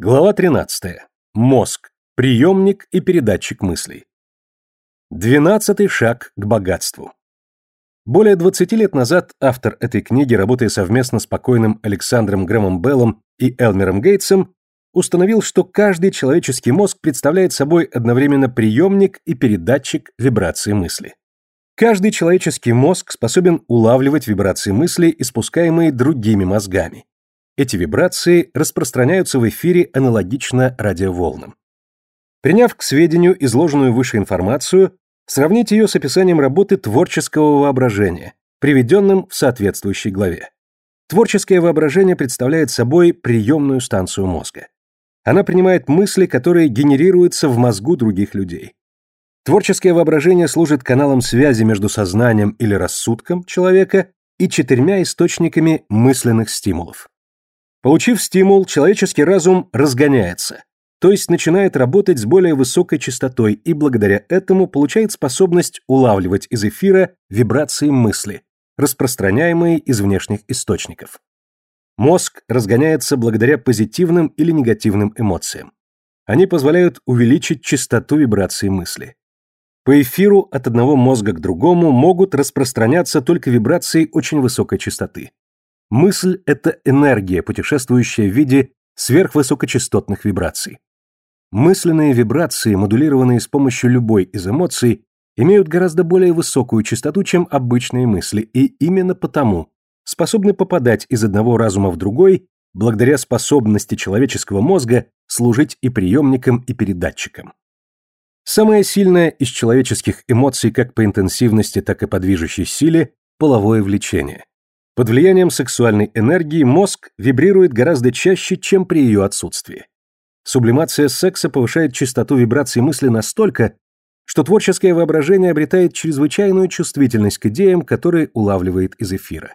Глава 13. Мозг. Приемник и передатчик мыслей. Двенадцатый шаг к богатству. Более 20 лет назад автор этой книги, работая совместно с покойным Александром Грэмом Беллом и Элмером Гейтсом, установил, что каждый человеческий мозг представляет собой одновременно приемник и передатчик вибрации мысли. Каждый человеческий мозг способен улавливать вибрации мысли, испускаемые другими мозгами. Эти вибрации распространяются в эфире аналогично радиоволнам. Приняв к сведению изложенную выше информацию, сравните ее с описанием работы творческого воображения, приведенным в соответствующей главе. Творческое воображение представляет собой приемную станцию мозга. Она принимает мысли, которые генерируются в мозгу других людей. Творческое воображение служит каналом связи между сознанием или рассудком человека и четырьмя источниками мысленных стимулов. Получив стимул, человеческий разум разгоняется, то есть начинает работать с более высокой частотой и благодаря этому получает способность улавливать из эфира вибрации мысли, распространяемые из внешних источников. Мозг разгоняется благодаря позитивным или негативным эмоциям. Они позволяют увеличить частоту вибрации мысли. По эфиру от одного мозга к другому могут распространяться только вибрации очень высокой частоты. Мысль – это энергия, путешествующая в виде сверхвысокочастотных вибраций. Мысленные вибрации, модулированные с помощью любой из эмоций, имеют гораздо более высокую частоту, чем обычные мысли, и именно потому способны попадать из одного разума в другой благодаря способности человеческого мозга служить и приемником, и передатчиком. Самая сильная из человеческих эмоций как по интенсивности, так и по движущей силе – половое влечение. Под влиянием сексуальной энергии мозг вибрирует гораздо чаще, чем при ее отсутствии. Сублимация секса повышает частоту вибраций мысли настолько, что творческое воображение обретает чрезвычайную чувствительность к идеям, которые улавливает из эфира.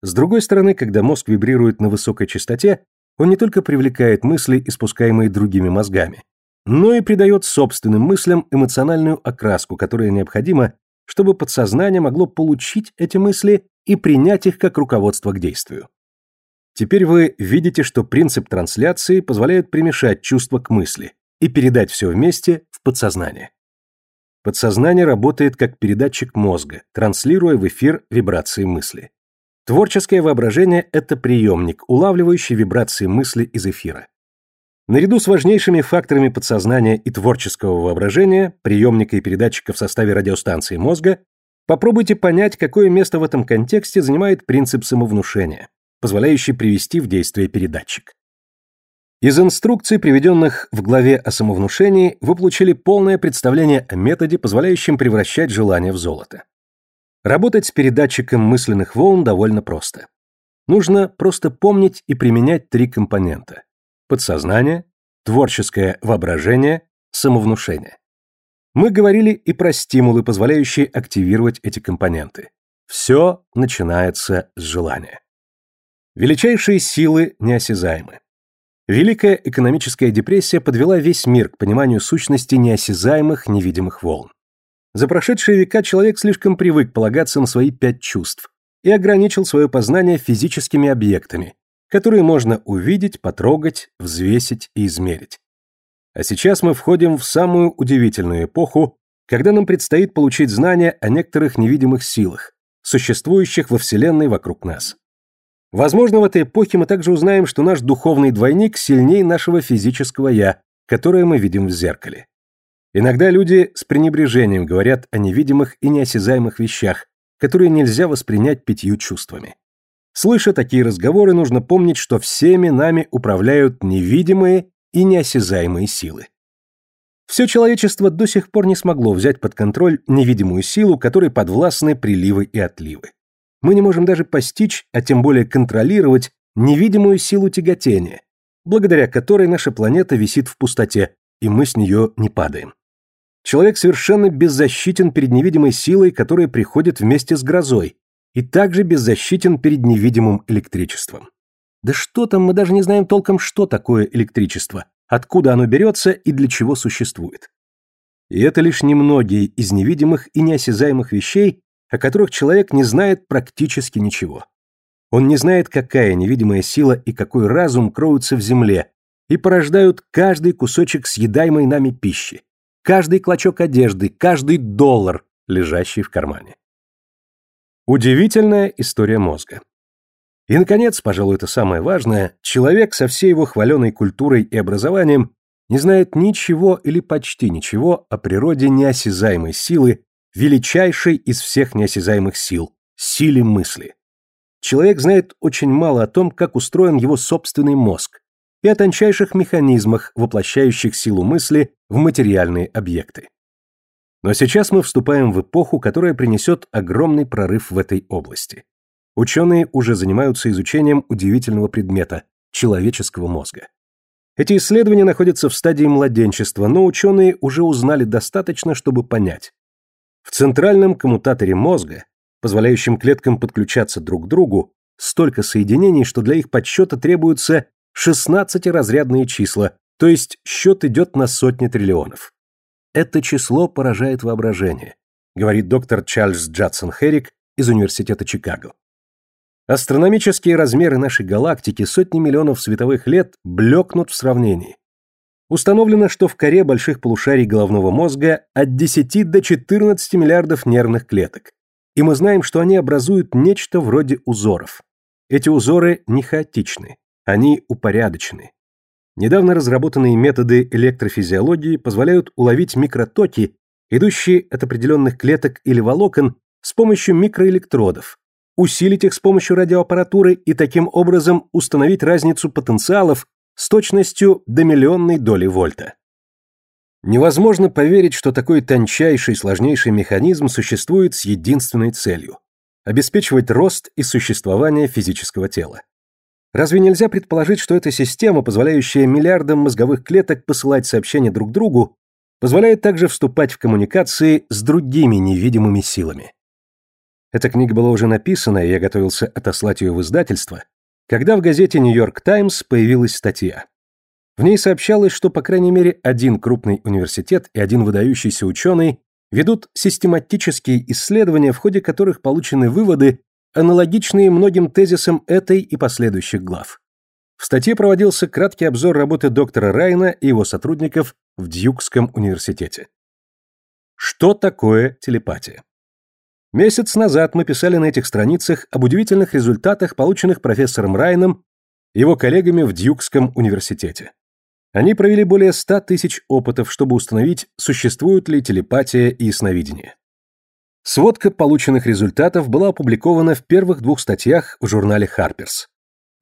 С другой стороны, когда мозг вибрирует на высокой частоте, он не только привлекает мысли, испускаемые другими мозгами, но и придает собственным мыслям эмоциональную окраску, которая необходима, чтобы подсознание могло получить эти мысли и принять их как руководство к действию. Теперь вы видите, что принцип трансляции позволяет примешать чувство к мысли и передать все вместе в подсознание. Подсознание работает как передатчик мозга, транслируя в эфир вибрации мысли. Творческое воображение – это приемник, улавливающий вибрации мысли из эфира. Наряду с важнейшими факторами подсознания и творческого воображения, приемника и передатчика в составе радиостанции мозга, попробуйте понять, какое место в этом контексте занимает принцип самовнушения, позволяющий привести в действие передатчик. Из инструкций, приведенных в главе о самовнушении, вы получили полное представление о методе, позволяющем превращать желание в золото. Работать с передатчиком мысленных волн довольно просто. Нужно просто помнить и применять три компонента подсознание, творческое воображение, самовнушение. Мы говорили и про стимулы, позволяющие активировать эти компоненты. Все начинается с желания. Величайшие силы неосязаемы. Великая экономическая депрессия подвела весь мир к пониманию сущности неосязаемых невидимых волн. За прошедшие века человек слишком привык полагаться на свои пять чувств и ограничил свое познание физическими объектами, которые можно увидеть, потрогать, взвесить и измерить. А сейчас мы входим в самую удивительную эпоху, когда нам предстоит получить знания о некоторых невидимых силах, существующих во Вселенной вокруг нас. Возможно, в этой эпохе мы также узнаем, что наш духовный двойник сильнее нашего физического «я», которое мы видим в зеркале. Иногда люди с пренебрежением говорят о невидимых и неосязаемых вещах, которые нельзя воспринять пятью чувствами. Слыша такие разговоры, нужно помнить, что всеми нами управляют невидимые и неосязаемые силы. Все человечество до сих пор не смогло взять под контроль невидимую силу, которой подвластны приливы и отливы. Мы не можем даже постичь, а тем более контролировать невидимую силу тяготения, благодаря которой наша планета висит в пустоте, и мы с нее не падаем. Человек совершенно беззащитен перед невидимой силой, которая приходит вместе с грозой, и также беззащитен перед невидимым электричеством. Да что там, мы даже не знаем толком, что такое электричество, откуда оно берется и для чего существует. И это лишь немногие из невидимых и неосязаемых вещей, о которых человек не знает практически ничего. Он не знает, какая невидимая сила и какой разум кроются в земле, и порождают каждый кусочек съедаемой нами пищи, каждый клочок одежды, каждый доллар, лежащий в кармане. Удивительная история мозга. И, наконец, пожалуй, это самое важное, человек со всей его хваленой культурой и образованием не знает ничего или почти ничего о природе неосязаемой силы, величайшей из всех неосязаемых сил – силе мысли. Человек знает очень мало о том, как устроен его собственный мозг, и о тончайших механизмах, воплощающих силу мысли в материальные объекты. Но сейчас мы вступаем в эпоху, которая принесет огромный прорыв в этой области. Ученые уже занимаются изучением удивительного предмета – человеческого мозга. Эти исследования находятся в стадии младенчества, но ученые уже узнали достаточно, чтобы понять. В центральном коммутаторе мозга, позволяющем клеткам подключаться друг к другу, столько соединений, что для их подсчета требуются 16-разрядные числа, то есть счет идет на сотни триллионов. Это число поражает воображение, говорит доктор Чарльз Джадсон Херрик из Университета Чикаго. Астрономические размеры нашей галактики сотни миллионов световых лет блекнут в сравнении. Установлено, что в коре больших полушарий головного мозга от 10 до 14 миллиардов нервных клеток. И мы знаем, что они образуют нечто вроде узоров. Эти узоры не хаотичны, они упорядочены. Недавно разработанные методы электрофизиологии позволяют уловить микротоки, идущие от определенных клеток или волокон с помощью микроэлектродов, усилить их с помощью радиоаппаратуры и таким образом установить разницу потенциалов с точностью до миллионной доли вольта. Невозможно поверить, что такой тончайший, сложнейший механизм существует с единственной целью – обеспечивать рост и существование физического тела. Разве нельзя предположить, что эта система, позволяющая миллиардам мозговых клеток посылать сообщения друг другу, позволяет также вступать в коммуникации с другими невидимыми силами? Эта книга была уже написана, и я готовился отослать ее в издательство, когда в газете «Нью-Йорк Таймс» появилась статья. В ней сообщалось, что по крайней мере один крупный университет и один выдающийся ученый ведут систематические исследования, в ходе которых получены выводы, аналогичные многим тезисам этой и последующих глав. В статье проводился краткий обзор работы доктора Райна и его сотрудников в Дьюкском университете. Что такое телепатия? Месяц назад мы писали на этих страницах об удивительных результатах, полученных профессором Райном и его коллегами в Дьюкском университете. Они провели более 100 тысяч опытов, чтобы установить, существует ли телепатия и ясновидение. Сводка полученных результатов была опубликована в первых двух статьях в журнале Harper's.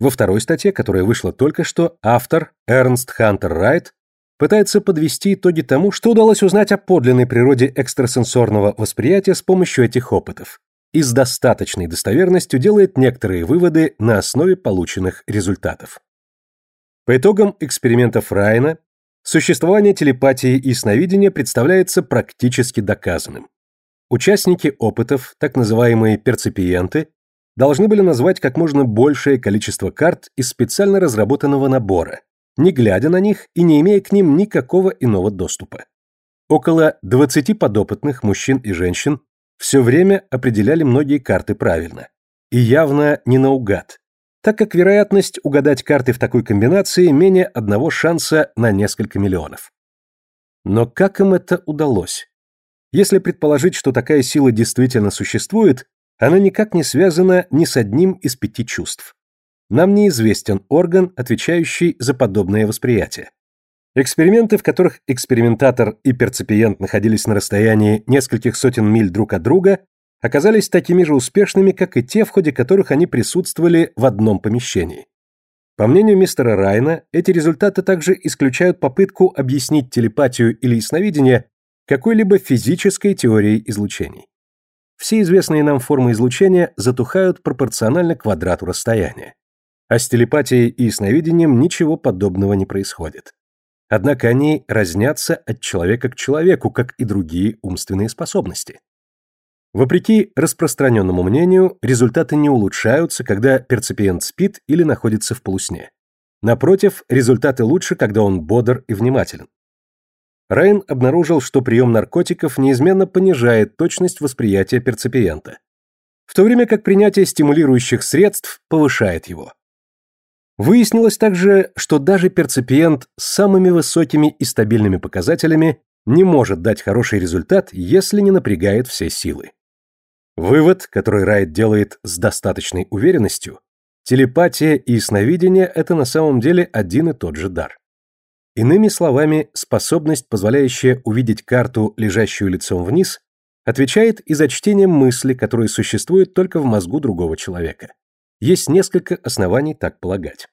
Во второй статье, которая вышла только что, автор Эрнст Хантер Райт пытается подвести итоги тому, что удалось узнать о подлинной природе экстрасенсорного восприятия с помощью этих опытов, и с достаточной достоверностью делает некоторые выводы на основе полученных результатов. По итогам экспериментов Райна, существование телепатии и сновидения представляется практически доказанным. Участники опытов, так называемые перцепиенты, должны были назвать как можно большее количество карт из специально разработанного набора, не глядя на них и не имея к ним никакого иного доступа. Около 20 подопытных мужчин и женщин все время определяли многие карты правильно. И явно не наугад, так как вероятность угадать карты в такой комбинации менее одного шанса на несколько миллионов. Но как им это удалось? Если предположить, что такая сила действительно существует, она никак не связана ни с одним из пяти чувств. Нам неизвестен орган, отвечающий за подобное восприятие. Эксперименты, в которых экспериментатор и перцепиент находились на расстоянии нескольких сотен миль друг от друга, оказались такими же успешными, как и те, в ходе которых они присутствовали в одном помещении. По мнению мистера Райна, эти результаты также исключают попытку объяснить телепатию или ясновидение какой-либо физической теорией излучений. Все известные нам формы излучения затухают пропорционально квадрату расстояния. А с телепатией и сновидением ничего подобного не происходит. Однако они разнятся от человека к человеку, как и другие умственные способности. Вопреки распространенному мнению, результаты не улучшаются, когда перцепиент спит или находится в полусне. Напротив, результаты лучше, когда он бодр и внимателен. Рейн обнаружил, что прием наркотиков неизменно понижает точность восприятия перцепиента, в то время как принятие стимулирующих средств повышает его. Выяснилось также, что даже перципиент с самыми высокими и стабильными показателями не может дать хороший результат, если не напрягает все силы. Вывод, который Райт делает с достаточной уверенностью, телепатия и ясновидение – это на самом деле один и тот же дар. Иными словами, способность, позволяющая увидеть карту, лежащую лицом вниз, отвечает и за чтение мысли, которые существуют только в мозгу другого человека. Есть несколько оснований так полагать.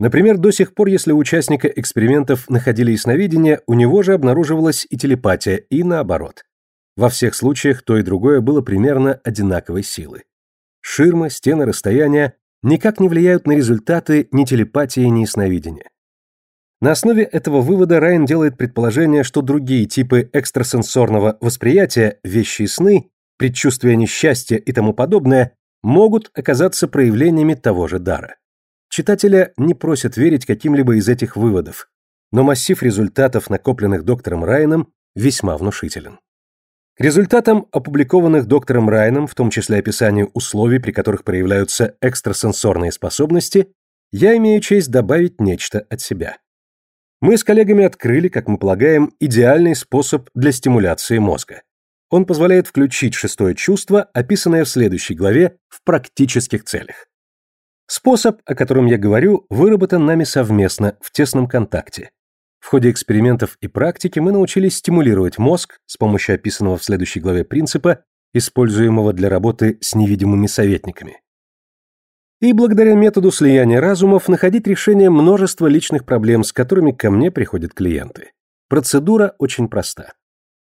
Например, до сих пор, если у участника экспериментов находили ясновидение, у него же обнаруживалась и телепатия, и наоборот. Во всех случаях то и другое было примерно одинаковой силы. Ширма, стены, расстояния никак не влияют на результаты ни телепатии, ни ясновидения. На основе этого вывода Райан делает предположение, что другие типы экстрасенсорного восприятия, вещи и сны, предчувствия несчастья и тому подобное, могут оказаться проявлениями того же дара. Читателя не просят верить каким-либо из этих выводов, но массив результатов, накопленных доктором Райаном, весьма внушителен. К результатам, опубликованных доктором Райаном, в том числе описанию условий, при которых проявляются экстрасенсорные способности, я имею честь добавить нечто от себя. Мы с коллегами открыли, как мы полагаем, идеальный способ для стимуляции мозга. Он позволяет включить шестое чувство, описанное в следующей главе, в практических целях. Способ, о котором я говорю, выработан нами совместно, в тесном контакте, в ходе экспериментов и практики мы научились стимулировать мозг с помощью описанного в следующей главе принципа, используемого для работы с невидимыми советниками. И благодаря методу слияния разумов находить решение множества личных проблем, с которыми ко мне приходят клиенты. Процедура очень проста.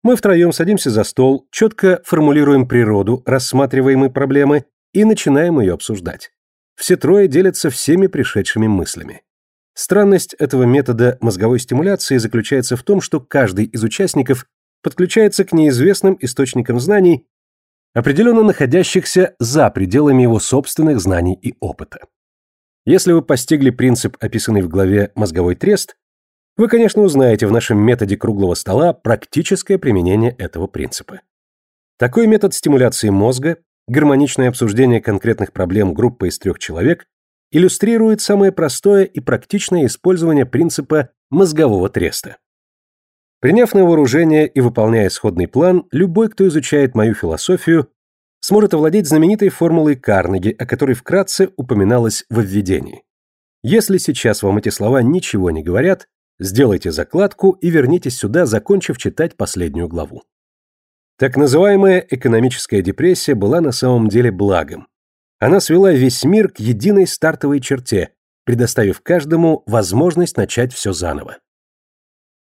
Мы втроем садимся за стол, четко формулируем природу рассматриваемой проблемы и начинаем ее обсуждать. Все трое делятся всеми пришедшими мыслями. Странность этого метода мозговой стимуляции заключается в том, что каждый из участников подключается к неизвестным источникам знаний, определенно находящихся за пределами его собственных знаний и опыта. Если вы постигли принцип, описанный в главе «Мозговой трест», вы, конечно, узнаете в нашем методе круглого стола практическое применение этого принципа. Такой метод стимуляции мозга, гармоничное обсуждение конкретных проблем группы из трех человек иллюстрирует самое простое и практичное использование принципа мозгового треста. Приняв на вооружение и выполняя исходный план, любой, кто изучает мою философию, сможет овладеть знаменитой формулой Карнеги, о которой вкратце упоминалось в введении. Если сейчас вам эти слова ничего не говорят, сделайте закладку и вернитесь сюда, закончив читать последнюю главу. Так называемая экономическая депрессия была на самом деле благом, она свела весь мир к единой стартовой черте, предоставив каждому возможность начать все заново.